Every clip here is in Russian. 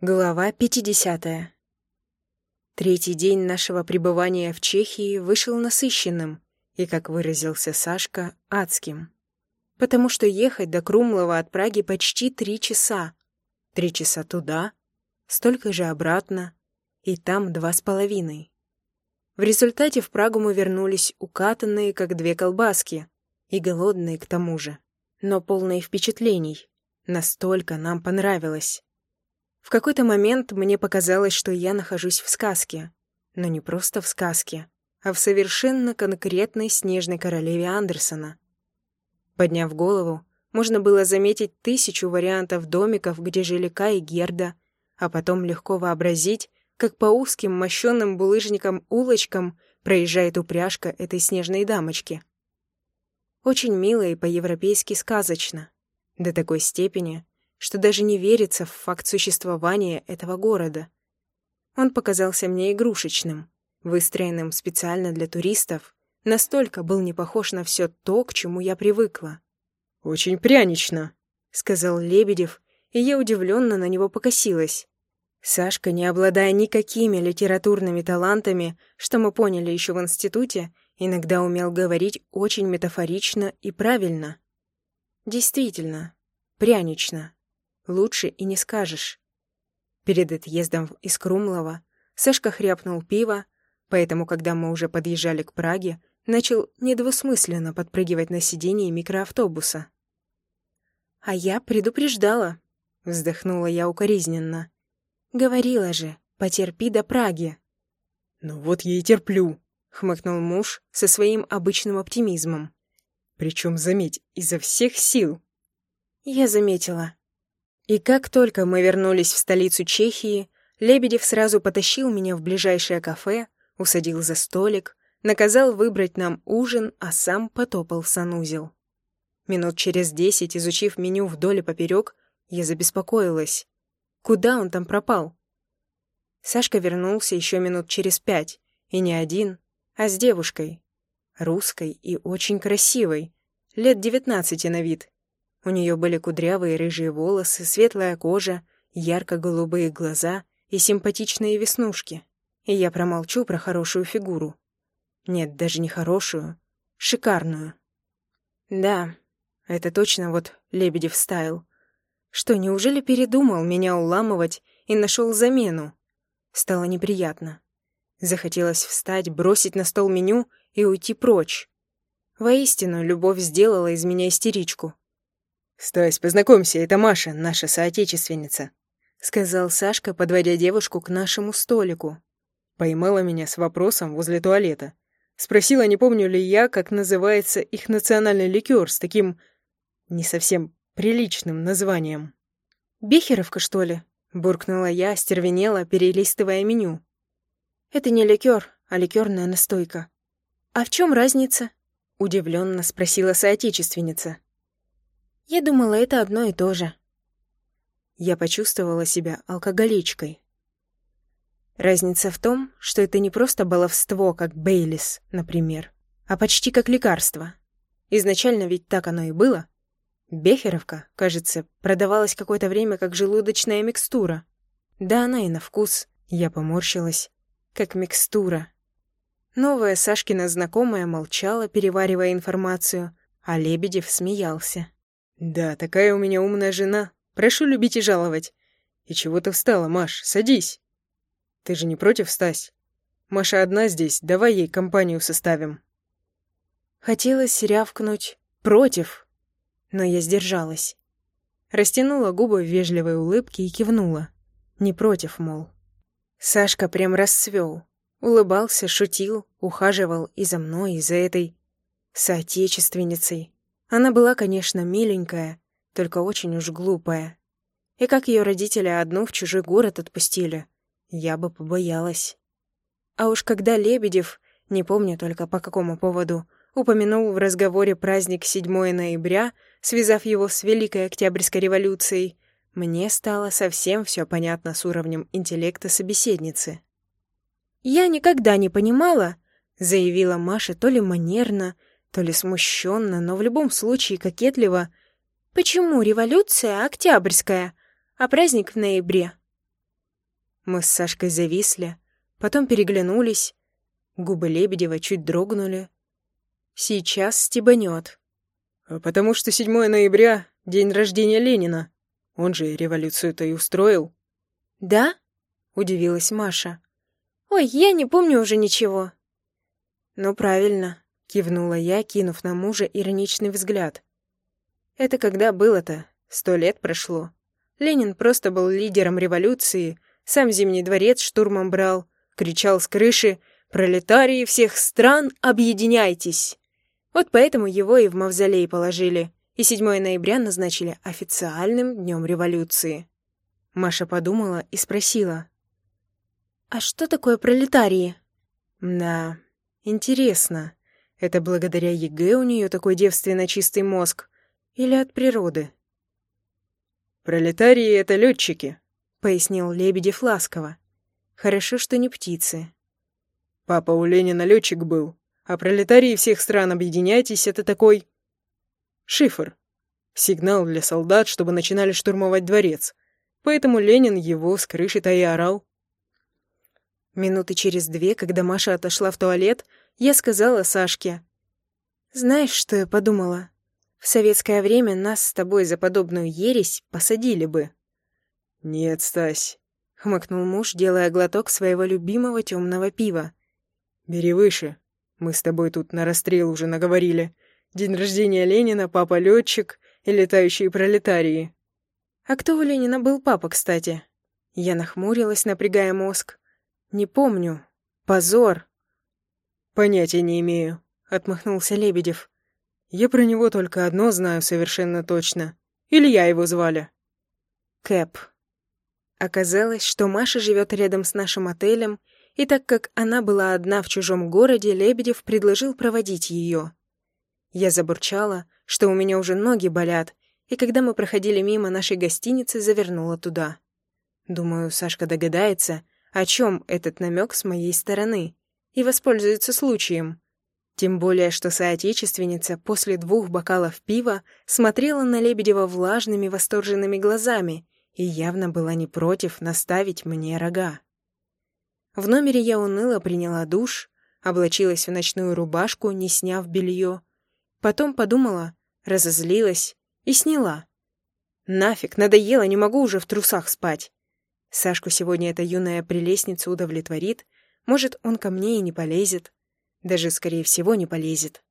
Глава 50. Третий день нашего пребывания в Чехии вышел насыщенным и, как выразился Сашка, адским. Потому что ехать до Крумлова от Праги почти три часа. Три часа туда, столько же обратно, и там два с половиной. В результате в Прагу мы вернулись укатанные, как две колбаски, и голодные к тому же, но полные впечатлений. Настолько нам понравилось. В какой-то момент мне показалось, что я нахожусь в сказке. Но не просто в сказке, а в совершенно конкретной «Снежной королеве» Андерсона. Подняв голову, можно было заметить тысячу вариантов домиков, где жили Кай и Герда, а потом легко вообразить, как по узким мощенным булыжникам улочкам проезжает упряжка этой снежной дамочки. Очень мило и по-европейски сказочно. До такой степени, что даже не верится в факт существования этого города. Он показался мне игрушечным, выстроенным специально для туристов, настолько был не похож на все то, к чему я привыкла. «Очень прянично», — сказал Лебедев, и я удивленно на него покосилась. Сашка, не обладая никакими литературными талантами, что мы поняли еще в институте, иногда умел говорить очень метафорично и правильно. Действительно, прянично. Лучше и не скажешь. Перед отъездом из Крумлова Сашка хряпнул пиво, поэтому, когда мы уже подъезжали к Праге, начал недвусмысленно подпрыгивать на сиденье микроавтобуса. «А я предупреждала», — вздохнула я укоризненно. «Говорила же, потерпи до Праги». «Ну вот я и терплю», — хмыкнул муж со своим обычным оптимизмом. «Причем, заметь, изо всех сил». «Я заметила», и как только мы вернулись в столицу Чехии, Лебедев сразу потащил меня в ближайшее кафе, усадил за столик, наказал выбрать нам ужин, а сам потопал в санузел. Минут через десять, изучив меню вдоль и поперек, я забеспокоилась. Куда он там пропал? Сашка вернулся еще минут через пять, и не один, а с девушкой. Русской и очень красивой, лет девятнадцати на вид. У нее были кудрявые рыжие волосы, светлая кожа, ярко-голубые глаза и симпатичные веснушки. И я промолчу про хорошую фигуру. Нет, даже не хорошую, шикарную. Да, это точно вот Лебедев стайл. Что, неужели передумал меня уламывать и нашел замену? Стало неприятно. Захотелось встать, бросить на стол меню и уйти прочь. Воистину, любовь сделала из меня истеричку. «Стась, познакомься, это Маша, наша соотечественница», — сказал Сашка, подводя девушку к нашему столику. Поймала меня с вопросом возле туалета. Спросила, не помню ли я, как называется их национальный ликер с таким не совсем приличным названием. «Бехеровка, что ли?» — буркнула я, стервенела, перелистывая меню. «Это не ликер, а ликерная настойка». «А в чем разница?» — удивленно спросила соотечественница. Я думала, это одно и то же. Я почувствовала себя алкоголичкой. Разница в том, что это не просто баловство, как Бейлис, например, а почти как лекарство. Изначально ведь так оно и было. Бехеровка, кажется, продавалась какое-то время как желудочная микстура. Да она и на вкус, я поморщилась, как микстура. Новая Сашкина знакомая молчала, переваривая информацию, а Лебедев смеялся. «Да, такая у меня умная жена. Прошу любить и жаловать. И чего ты встала, Маш? Садись. Ты же не против, Стась? Маша одна здесь, давай ей компанию составим». Хотелось рявкнуть «против», но я сдержалась. Растянула губы в вежливой улыбке и кивнула. Не против, мол. Сашка прям расцвел. Улыбался, шутил, ухаживал и за мной, и за этой соотечественницей. Она была, конечно, миленькая, только очень уж глупая. И как ее родители одну в чужой город отпустили, я бы побоялась. А уж когда Лебедев, не помню только по какому поводу, упомянул в разговоре праздник 7 ноября, связав его с Великой Октябрьской революцией, мне стало совсем все понятно с уровнем интеллекта собеседницы. «Я никогда не понимала», — заявила Маша то ли манерно, то ли смущенно, но в любом случае кокетливо. «Почему революция октябрьская, а праздник в ноябре?» Мы с Сашкой зависли, потом переглянулись. Губы Лебедева чуть дрогнули. Сейчас стебанет. «Потому что 7 ноября — день рождения Ленина. Он же революцию-то и устроил». «Да?» — удивилась Маша. «Ой, я не помню уже ничего». «Ну, правильно», — кивнула я, кинув на мужа ироничный взгляд. «Это когда было-то? Сто лет прошло. Ленин просто был лидером революции, сам Зимний дворец штурмом брал, кричал с крыши «Пролетарии всех стран, объединяйтесь!» Вот поэтому его и в мавзолей положили, и 7 ноября назначили официальным днем революции. Маша подумала и спросила. «А что такое пролетарии?» «Да, интересно. Это благодаря ЕГЭ у нее такой девственно чистый мозг? Или от природы?» «Пролетарии — это летчики», — пояснил Лебедев ласково. «Хорошо, что не птицы». «Папа у Ленина летчик был, а пролетарии всех стран объединяйтесь — это такой... шифр. Сигнал для солдат, чтобы начинали штурмовать дворец. Поэтому Ленин его с крыши-то и орал». Минуты через две, когда Маша отошла в туалет, я сказала Сашке. «Знаешь, что я подумала? В советское время нас с тобой за подобную ересь посадили бы». «Нет, Стась», — хмыкнул муж, делая глоток своего любимого темного пива. «Бери выше. Мы с тобой тут на расстрел уже наговорили. День рождения Ленина, папа летчик и летающие пролетарии». «А кто у Ленина был папа, кстати?» Я нахмурилась, напрягая мозг. «Не помню. Позор». «Понятия не имею», — отмахнулся Лебедев. Я про него только одно знаю совершенно точно. Илья его звали. Кэп. Оказалось, что Маша живет рядом с нашим отелем, и так как она была одна в чужом городе, Лебедев предложил проводить ее. Я забурчала, что у меня уже ноги болят, и когда мы проходили мимо нашей гостиницы, завернула туда. Думаю, Сашка догадается, о чем этот намек с моей стороны, и воспользуется случаем. Тем более, что соотечественница после двух бокалов пива смотрела на Лебедева влажными восторженными глазами и явно была не против наставить мне рога. В номере я уныло приняла душ, облачилась в ночную рубашку, не сняв белье. Потом подумала, разозлилась и сняла. Нафиг, надоело, не могу уже в трусах спать. Сашку сегодня эта юная прелестница удовлетворит, может, он ко мне и не полезет. Даже, скорее всего, не полезет.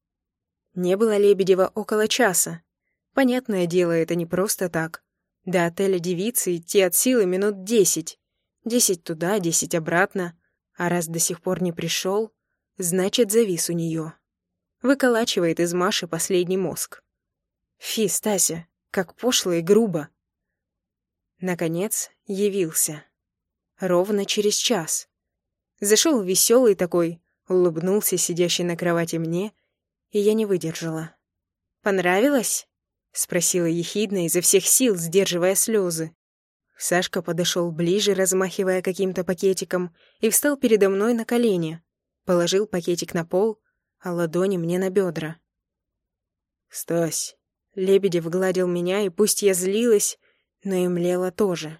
Не было Лебедева около часа. Понятное дело, это не просто так. До отеля девицы идти от силы минут десять. Десять туда, десять обратно. А раз до сих пор не пришел, значит, завис у нее. Выколачивает из Маши последний мозг. Фи, Стася, как пошло и грубо. Наконец, явился. Ровно через час. Зашел веселый такой, Улыбнулся сидящий на кровати мне, и я не выдержала. «Понравилось?» — спросила ехидно, изо всех сил сдерживая слезы. Сашка подошел ближе, размахивая каким-то пакетиком, и встал передо мной на колени. Положил пакетик на пол, а ладони мне на бедра. «Стась!» Лебедев гладил меня, и пусть я злилась, но и млела тоже.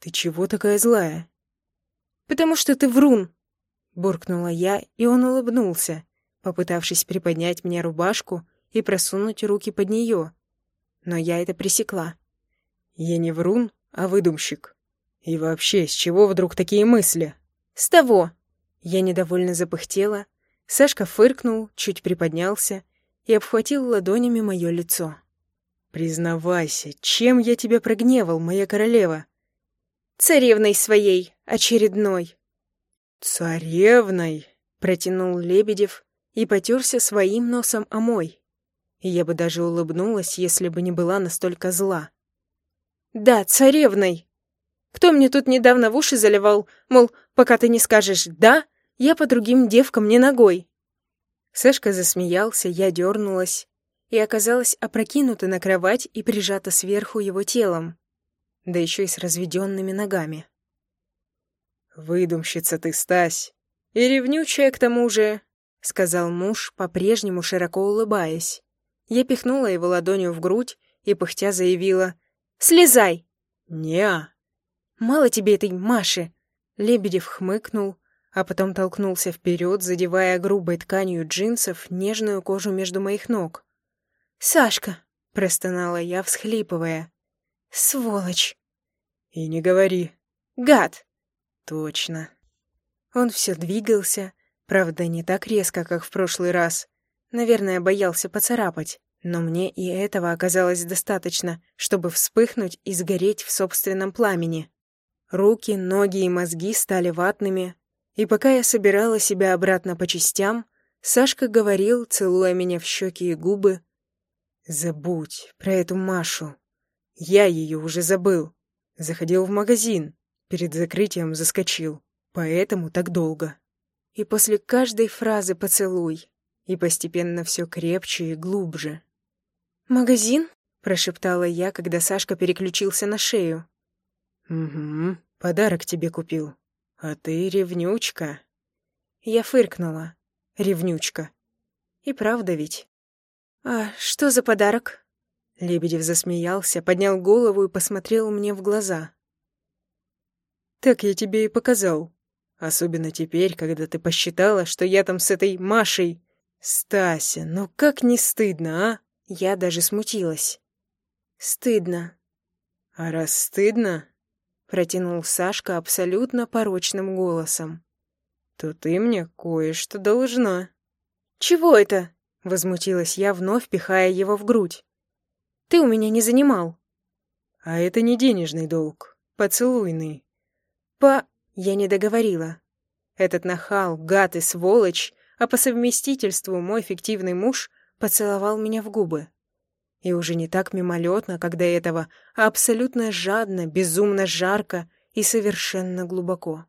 «Ты чего такая злая?» «Потому что ты врун!» буркнула я, и он улыбнулся, попытавшись приподнять мне рубашку и просунуть руки под нее. Но я это пресекла. Я не врун, а выдумщик. И вообще, с чего вдруг такие мысли? С того. Я недовольно запыхтела. Сашка фыркнул, чуть приподнялся и обхватил ладонями мое лицо. «Признавайся, чем я тебя прогневал, моя королева?» «Царевной своей, очередной», «Царевной!» — протянул Лебедев и потерся своим носом о мой. я бы даже улыбнулась, если бы не была настолько зла. «Да, царевной! Кто мне тут недавно в уши заливал, мол, пока ты не скажешь «да», я по другим девкам не ногой?» Сашка засмеялся, я дернулась и оказалась опрокинута на кровать и прижата сверху его телом, да еще и с разведенными ногами. «Выдумщица ты, Стась! И ревнючая к тому же!» — сказал муж, по-прежнему широко улыбаясь. Я пихнула его ладонью в грудь и пыхтя заявила «Слезай!» «Не-а!» Мало тебе этой Маши!» Лебедев хмыкнул, а потом толкнулся вперед, задевая грубой тканью джинсов нежную кожу между моих ног. «Сашка!» — простонала я, всхлипывая. «Сволочь!» «И не говори!» «Гад!» «Точно!» Он все двигался, правда, не так резко, как в прошлый раз. Наверное, боялся поцарапать, но мне и этого оказалось достаточно, чтобы вспыхнуть и сгореть в собственном пламени. Руки, ноги и мозги стали ватными, и пока я собирала себя обратно по частям, Сашка говорил, целуя меня в щеки и губы, «Забудь про эту Машу. Я ее уже забыл. Заходил в магазин, перед закрытием заскочил, поэтому так долго». И после каждой фразы поцелуй, и постепенно все крепче и глубже. «Магазин?» — прошептала я, когда Сашка переключился на шею. «Угу, подарок тебе купил. А ты ревнючка». Я фыркнула. Ревнючка. И правда ведь. «А что за подарок?» Лебедев засмеялся, поднял голову и посмотрел мне в глаза. «Так я тебе и показал. Особенно теперь, когда ты посчитала, что я там с этой Машей. Стася, ну как не стыдно, а?» Я даже смутилась. «Стыдно». «А раз стыдно, протянул Сашка абсолютно порочным голосом. То ты мне кое-что должна. Чего это? возмутилась я, вновь пихая его в грудь. Ты у меня не занимал. А это не денежный долг, поцелуйный. По... Я не договорила. Этот нахал, гад и сволочь, а по совместительству мой фиктивный муж поцеловал меня в губы. И уже не так мимолетно, как до этого, а абсолютно жадно, безумно жарко и совершенно глубоко.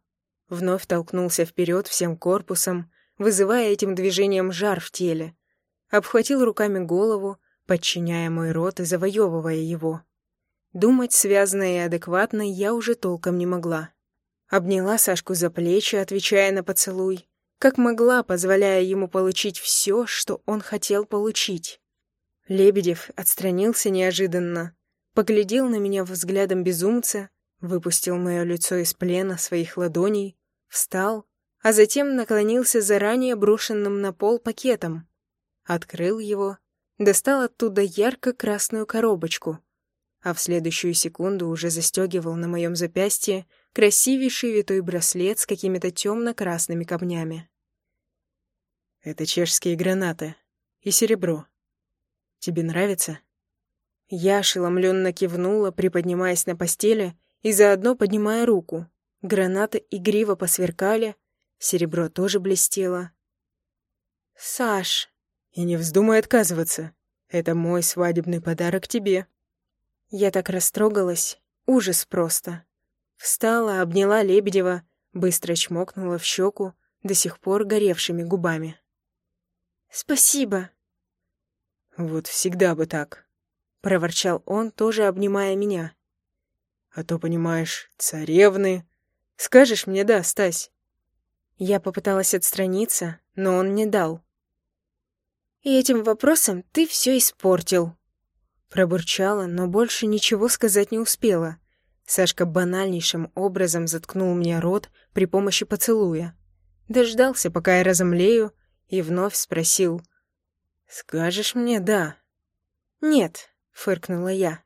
Вновь толкнулся вперед всем корпусом, вызывая этим движением жар в теле. Обхватил руками голову, подчиняя мой рот и завоевывая его. Думать связно и адекватно я уже толком не могла. Обняла Сашку за плечи, отвечая на поцелуй, как могла, позволяя ему получить все, что он хотел получить. Лебедев отстранился неожиданно, поглядел на меня взглядом безумца, выпустил мое лицо из плена своих ладоней, встал, а затем наклонился заранее брошенным на пол пакетом. Открыл его, достал оттуда ярко-красную коробочку, а в следующую секунду уже застегивал на моем запястье красивейший витой браслет с какими-то темно-красными камнями. «Это чешские гранаты и серебро», Тебе нравится?» Я ошеломленно кивнула, приподнимаясь на постели и заодно поднимая руку. Гранаты игриво посверкали, серебро тоже блестело. «Саш!» «И не вздумай отказываться. Это мой свадебный подарок тебе». Я так растрогалась. Ужас просто. Встала, обняла Лебедева, быстро чмокнула в щеку, до сих пор горевшими губами. «Спасибо!» «Вот всегда бы так», — проворчал он, тоже обнимая меня. «А то, понимаешь, царевны. Скажешь мне «да», Стась?» Я попыталась отстраниться, но он не дал. «И этим вопросом ты все испортил», — пробурчала, но больше ничего сказать не успела. Сашка банальнейшим образом заткнул мне рот при помощи поцелуя. Дождался, пока я разомлею, и вновь спросил — «Скажешь мне «да»?» «Нет», — фыркнула я.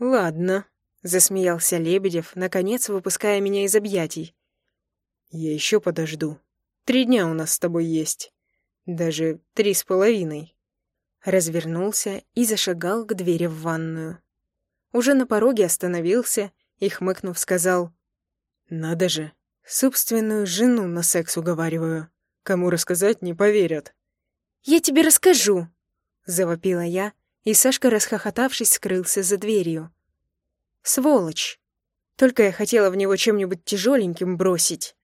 «Ладно», — засмеялся Лебедев, наконец выпуская меня из объятий. «Я еще подожду. Три дня у нас с тобой есть. Даже три с половиной». Развернулся и зашагал к двери в ванную. Уже на пороге остановился и, хмыкнув, сказал, «Надо же, собственную жену на секс уговариваю. Кому рассказать, не поверят». «Я тебе расскажу!» — завопила я, и Сашка, расхохотавшись, скрылся за дверью. «Сволочь! Только я хотела в него чем-нибудь тяжеленьким бросить».